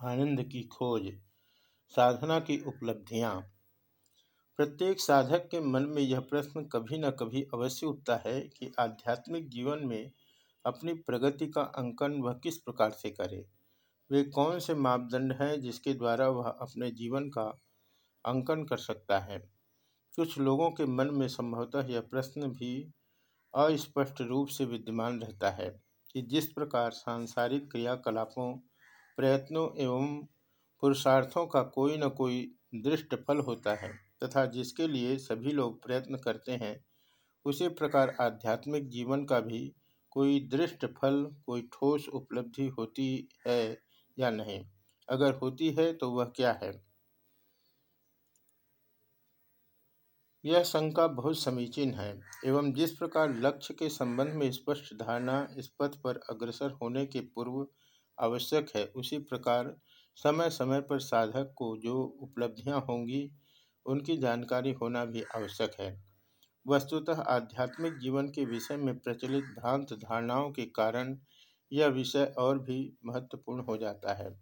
आनंद की खोज, साधना की उपलब्धियाँ। प्रत्येक साधक के मन में यह प्रश्न कभी न कभी अवश्य उठता है कि आध्यात्मिक जीवन में अपनी प्रगति का अंकन वह किस प्रकार से करे। वे कौन से मापदंड हैं जिसके द्वारा वह अपने जीवन का अंकन कर सकता है? कुछ लोगों के मन में संभवतः यह प्रश्न भी अस्पष्ट रूप से विद्यमान रहता है कि जिस प्रकार सांसारिक क्रियाकलापों प्रयत्नों एवं पुरुषार्थों का कोई न कोई दृष्ट फल होता है तथा जिसके लिए सभी लोग प्रयत्न करते हैं, उसी प्रकार आध्यात्मिक जीवन का भी कोई दृष्ट फल, कोई ठोस उपलब्धि होती है या नहीं? अगर होती है तो वह क्या है? यह शंका बहुत समीचीन है एवं जिस प्रकार लक्ष्य के संबंध में स्पष्ट धारणा इस पथ पर अग्रसर होने के पूर्व आवश्यक है। उसी प्रकार समय समय पर साधक को जो उपलब्धियाँ होंगी, उनकी जानकारी होना भी आवश्यक है। वस्तुतः आध्यात्मिक जीवन के विषय में प्रचलित भ्रांत धारणाओं के कारण यह विषय और भी महत्वपूर्ण हो जाता है।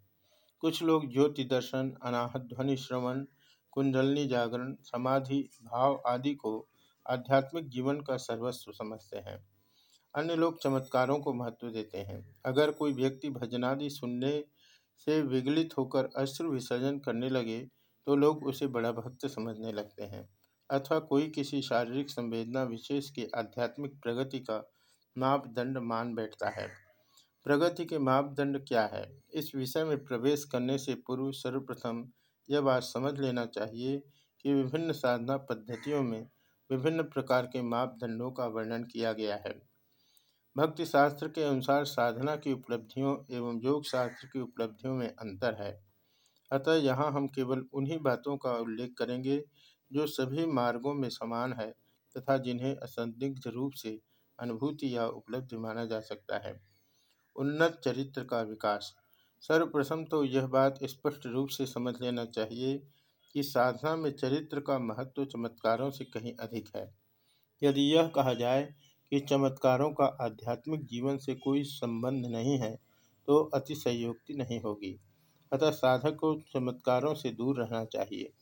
कुछ लोग ज्योति दर्शन, अनाहत ध्वनि श्रवण, कुंडलनी जागरण, समाधि, भाव आदि को आध्यात्मिक जीवन का सर्वस्व समझते हैं। अन्य लोग चमत्कारों को महत्व देते हैं। अगर कोई व्यक्ति भजनादि सुनने से विगलित होकर अश्रु विसर्जन करने लगे तो लोग उसे बड़ा भक्त समझने लगते हैं। अथवा कोई किसी शारीरिक संवेदना विशेष के आध्यात्मिक प्रगति का मापदंड मान बैठता है। प्रगति के मापदंड क्या है? इस विषय में प्रवेश करने से पूर्व सर्वप्रथम यह बात समझ लेना चाहिए कि विभिन्न साधना पद्धतियों में विभिन्न प्रकार के मापदंडों का वर्णन किया गया है। भक्ति शास्त्र के अनुसार साधना की उपलब्धियों एवं योग शास्त्र की उपलब्धियों में अंतर है। अतः यहाँ हम केवल उन्हीं बातों का उल्लेख करेंगे जो सभी मार्गों में समान है तथा जिन्हें असंदिग्ध रूप से अनुभूति या उपलब्धि माना जा सकता है। उन्नत चरित्र का विकास। सर्वप्रथम तो यह बात स्पष्ट रूप से समझ लेना चाहिए कि साधना में चरित्र का महत्व चमत्कारों से कहीं अधिक है। यदि यह कहा जाए कि चमत्कारों का आध्यात्मिक जीवन से कोई संबंध नहीं है तो अतिशयोक्ति नहीं होगी। अतः साधक को चमत्कारों से दूर रहना चाहिए।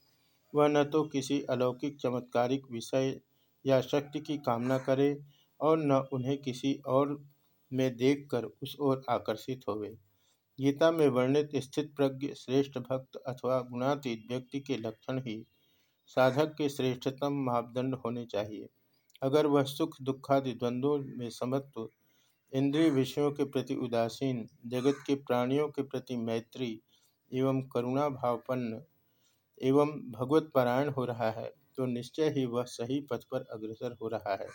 वह न तो किसी अलौकिक चमत्कारिक विषय या शक्ति की कामना करे और न उन्हें किसी और में देखकर उस ओर आकर्षित होवे। गीता में वर्णित स्थित प्रज्ञ, श्रेष्ठ भक्त अथवा गुणातीत व्यक्ति के लक्षण ही साधक के श्रेष्ठतम मापदंड होने चाहिए। अगर वह सुख, दुखादि द्वंद्वों में समत्व इंद्रिय विषयों के प्रति उदासीन, जगत के प्राणियों के प्रति मैत्री एवं करुणा भावपन्न एवं भगवत पारायण हो रहा है तो निश्चय ही वह सही पथ पर अग्रसर हो रहा है।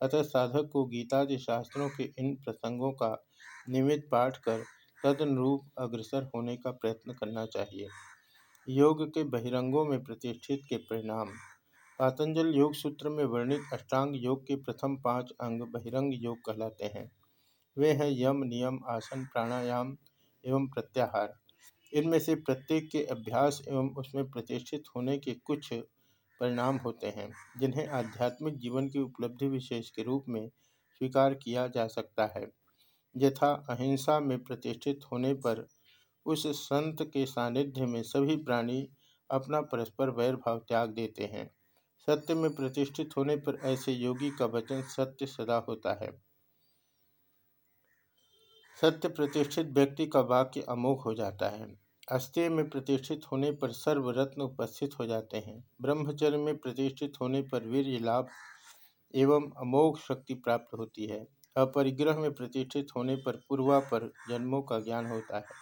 अतः साधक को गीतादि शास्त्रों के इन प्रसंगों का नियमित पाठ कर तदनुरूप अग्रसर होने का प्रयत्न करना चाहिए। योग के बहिरंगों में प्रतिष्ठित के परिणाम पातंजल योग सूत्र में वर्णित अष्टांग योग के प्रथम पाँच अंग बहिरंग योग कहलाते हैं। वे हैं यम, नियम, आसन, प्राणायाम एवं प्रत्याहार। इनमें से प्रत्येक के अभ्यास एवं उसमें प्रतिष्ठित होने के कुछ परिणाम होते हैं, जिन्हें आध्यात्मिक जीवन की उपलब्धि विशेष के रूप में स्वीकार किया जा सकता है। यथा अहिंसा में प्रतिष्ठित होने पर उस संत के सानिध्य में सभी प्राणी अपना परस्पर वैर भाव त्याग देते हैं। सत्य में प्रतिष्ठित होने पर ऐसे योगी का वचन सत्य सदा होता है। सत्य प्रतिष्ठित व्यक्ति का वाक्य अमोघ हो जाता है। अस्त्य में प्रतिष्ठित होने पर सर्व रत्न उपस्थित हो जाते हैं। ब्रह्मचर्य में प्रतिष्ठित होने पर वीर लाभ एवं अमोघ शक्ति प्राप्त होती है। अपरिग्रह में प्रतिष्ठित होने पर पूर्वा पर जन्मों का ज्ञान होता है।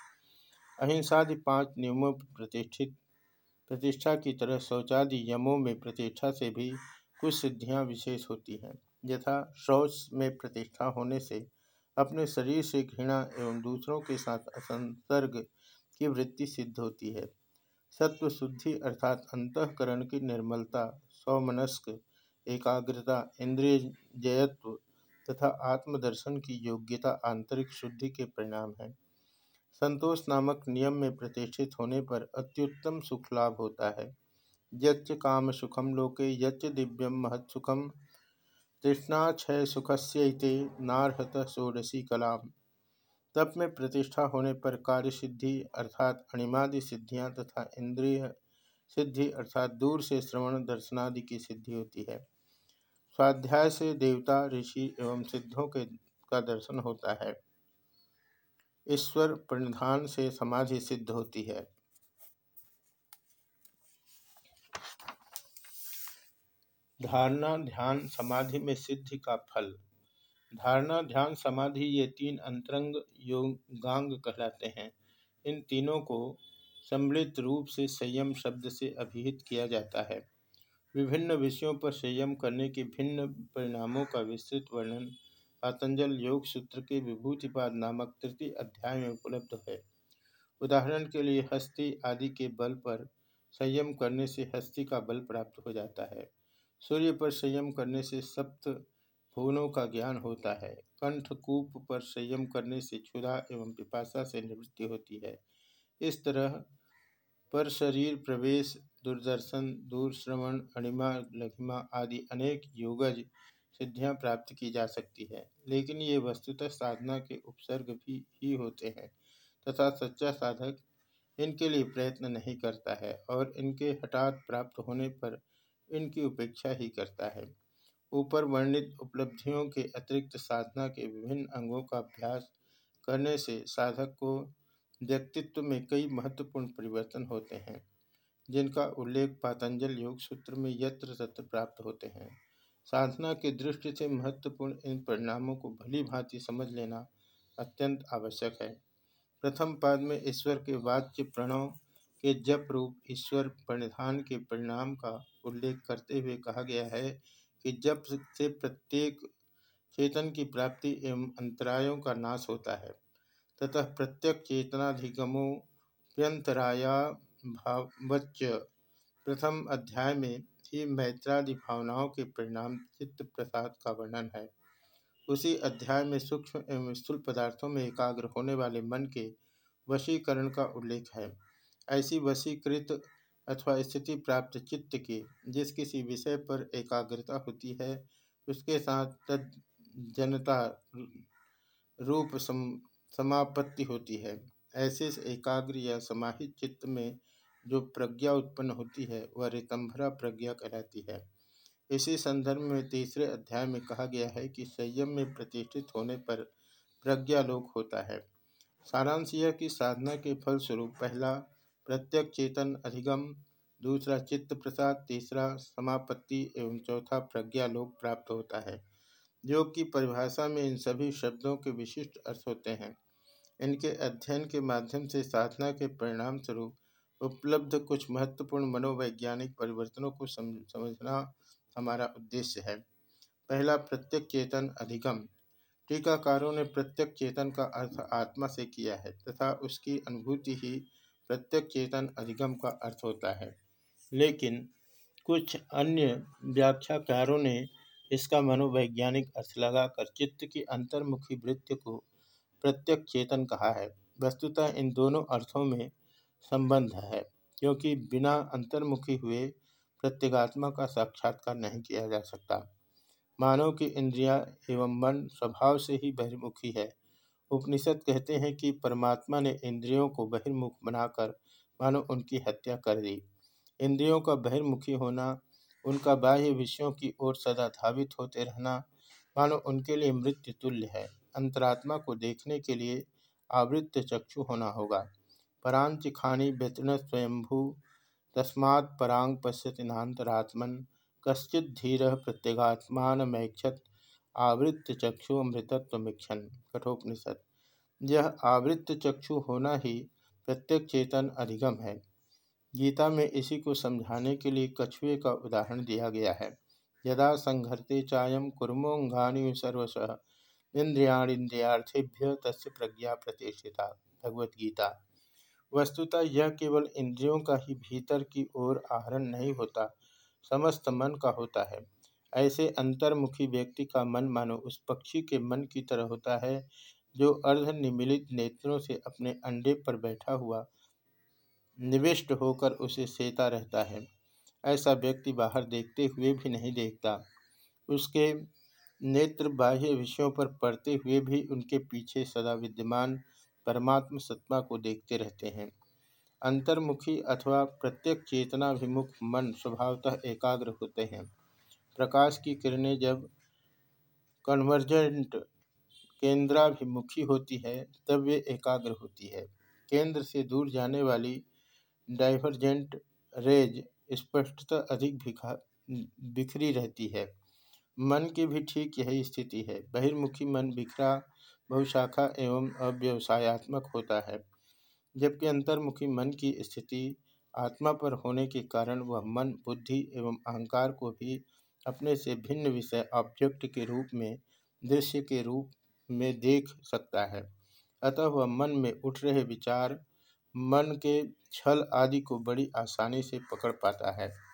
अहिंसादि पाँच नियमों पर प्रतिष्ठित प्रतिष्ठा की तरह शौचादि यमों में प्रतिष्ठा से भी कुछ सिद्धियाँ विशेष होती हैं। यथा शौच में प्रतिष्ठा होने से अपने शरीर से घृणा एवं दूसरों के साथ असंसर्ग की वृत्ति सिद्ध होती है। सत्व शुद्धि अर्थात अंतकरण की निर्मलता सौमनस्क एकाग्रता, इंद्रिय जयत्व तथा आत्मदर्शन की योग्यता आंतरिक शुद्धि के परिणाम है। संतोष नामक नियम में प्रतिष्ठित होने पर अत्युत्तम सुख लाभ होता है। यच्च काम सुखम लोके, यच्च दिव्यम महत सुखम। तृष्णा क्षय सुखस्य नारहत षोडशी कलाम। तप में प्रतिष्ठा होने पर कार्य सिद्धि अर्थात अणिमादि सिद्धियाँ तथा इंद्रिय सिद्धि अर्थात दूर से श्रवण, दर्शनादि की सिद्धि होती है। स्वाध्याय से देवता, ऋषि एवं सिद्धों के का दर्शन होता है। ईश्वर प्रणिधान से समाधि सिद्ध होती है। धारणा, ध्यान, समाधि में सिद्धि का फल। धारणा, ध्यान, समाधि ये तीन अंतरंग योगांग कहलाते हैं। इन तीनों को सम्मिलित रूप से संयम शब्द से अभिहित किया जाता है। विभिन्न विषयों पर संयम करने के भिन्न परिणामों का विस्तृत वर्णन पातंजल योग सूत्र के विभूतिपाद नामक तृतीय अध्याय में उपलब्ध है। उदाहरण के लिए हस्ती आदि के बल पर संयम करने से हस्ती का बल प्राप्त हो जाता है। सूर्य पर संयम करने से सप्त भुवनों का ज्ञान होता है। कंठकूप पर संयम करने से क्षुधा एवं पिपासा से निवृत्ति होती है। इस तरह पर शरीर, प्रवेश, दूरदर्शन, दूरश्रवण, अणिमा, लघिमा आदि अनेक योगज सिद्धियाँ प्राप्त की जा सकती है, लेकिन ये वस्तुतः साधना के उपसर्ग भी, ही होते हैं, तथा सच्चा साधक इनके लिए प्रयत्न नहीं करता है और इनके हठात प्राप्त होने पर इनकी उपेक्षा ही करता है। ऊपर वर्णित उपलब्धियों के अतिरिक्त साधना के विभिन्न अंगों का अभ्यास करने से साधक को व्यक्तित्व में कई महत्वपूर्ण परिवर्तन होते हैं, जिनका उल्लेख पातंजल योग सूत्र में यत्र तत्र प्राप्त होते हैं। साधना की दृष्टि से महत्वपूर्ण इन परिणामों को भली भांति समझ लेना अत्यंत आवश्यक है। प्रथम पाद में ईश्वर के वाच्य प्रणव के जप रूप ईश्वर परिधान के परिणाम का उल्लेख करते हुए कहा गया है कि जप से प्रत्येक चेतन की प्राप्ति एवं अंतरायों का नाश होता है। तथा प्रत्येक चेतनाधिगमों व्यंतराया भावच प्रथम अध्याय में ही मैत्रादि भावनाओं के परिणाम चित्त प्रसाद का वर्णन है। उसी अध्याय में सूक्ष्म एवं स्थूल पदार्थों में एकाग्र होने वाले मन के वशीकरण का उल्लेख है। ऐसी वशीकृत अथवा स्थिति प्राप्त चित्त की जिस किसी विषय पर एकाग्रता होती है उसके साथ तद जनता रूप सम, समापत्ति होती है। ऐसे एकाग्र या समाहित चित्त में जो प्रज्ञा उत्पन्न होती है, वह रितंभरा प्रज्ञा कहलाती है। इसी संदर्भ में तीसरे अध्याय में कहा गया है कि संयम में प्रतिष्ठित होने पर प्रज्ञालोक होता है। सारांश यह कि साधना के फलस्वरूप पहला प्रत्यक चेतन अधिगम, दूसरा चित्त प्रसाद तीसरा समापत्ति, एवं चौथा प्रज्ञालोक प्राप्त होता है योग की परिभाषा में इन सभी शब्दों के विशिष्ट अर्थ होते हैं। इनके अध्ययन के माध्यम से साधना के परिणाम स्वरूप उपलब्ध कुछ महत्वपूर्ण मनोवैज्ञानिक परिवर्तनों को समझना हमारा उद्देश्य है। पहला, प्रत्यक चेतन अधिगम। टीकाकारों ने प्रत्यक चेतन का अर्थ आत्मा से किया है तथा उसकी अनुभूति ही प्रत्यक चेतन अधिगम का अर्थ होता है। लेकिन कुछ अन्य व्याख्याकारों ने इसका मनोवैज्ञानिक अर्थ लगाकर चित्त की अंतर्मुखी वृत्ति को प्रत्यक चेतन कहा है। वस्तुतः इन दोनों अर्थों में संबंध है, क्योंकि बिना अंतर्मुखी हुए प्रत्येगात्मा का साक्षात्कार नहीं किया जा सकता। मानव की इंद्रिया एवं मन स्वभाव से ही बहिर्मुखी है। उपनिषद कहते हैं कि परमात्मा ने इंद्रियों को बहिर्मुख बनाकर मानो उनकी हत्या कर दी। इंद्रियों का बहिर्मुखी होना, उनका बाह्य विषयों की ओर सदा धावित होते रहना मानो उनके लिए मृत्यु तुल्य है। अंतरात्मा को देखने के लिए आवृत्त चक्षु होना होगा। परांच खानी व्यतीर्ण स्वयंभू, तस्मात् परांग पश्यति नान्तरात्मन कश्चित धीर प्रत्यगात्मान मैक्षत आवृत्त चक्षु अमृतत्वमीक्षण कठोपनिषद यह आवृत्त चक्षु होना ही प्रत्येक चेतन अधिगम है। गीता में इसी को समझाने के लिए कछुए का उदाहरण दिया गया है। यदा संघर्ते चायम कुर्मोंगानी सर्वश इंद्रियाणिंद्रियार्थेभ्य तस् प्रज्ञा प्रतिष्ठिता भगवद्गीता वस्तुतः यह केवल इंद्रियों का ही भीतर की ओर आहरण नहीं होता, समस्त मन का होता है। ऐसे अंतर्मुखी व्यक्ति का मन मानो उस पक्षी के मन की तरह होता है, जो अर्ध निमिलित नेत्रों से अपने अंडे पर बैठा हुआ निविष्ट होकर उसे सेता रहता है। ऐसा व्यक्ति बाहर देखते हुए भी नहीं देखता। उसके नेत्र बाह्य विषयों पर पड़ते हुए भी उनके पीछे सदा विद्यमान परमात्म सत्ता को देखते रहते हैं। अंतर्मुखी अथवा प्रत्येक चेतनाभिमुख मन स्वभावतः एकाग्र होते हैं। प्रकाश की किरणें जब कन्वर्जेंट केंद्राभिमुखी होती है, तब वे एकाग्र होती है। केंद्र से दूर जाने वाली डाइवर्जेंट रेज स्पष्टता अधिक बिखरी रहती है। मन की भी ठीक यही स्थिति है। बहिर्मुखी मन बिखरा बहुशाखा एवं अव्यवसायत्मक होता है। जबकि अंतर्मुखी मन की स्थिति आत्मा पर होने के कारण वह मन, बुद्धि एवं अहंकार को भी अपने से भिन्न विषय ऑब्जेक्ट के रूप में, दृश्य के रूप में देख सकता है। अतः वह मन में उठ रहे विचार, मन के छल आदि को बड़ी आसानी से पकड़ पाता है।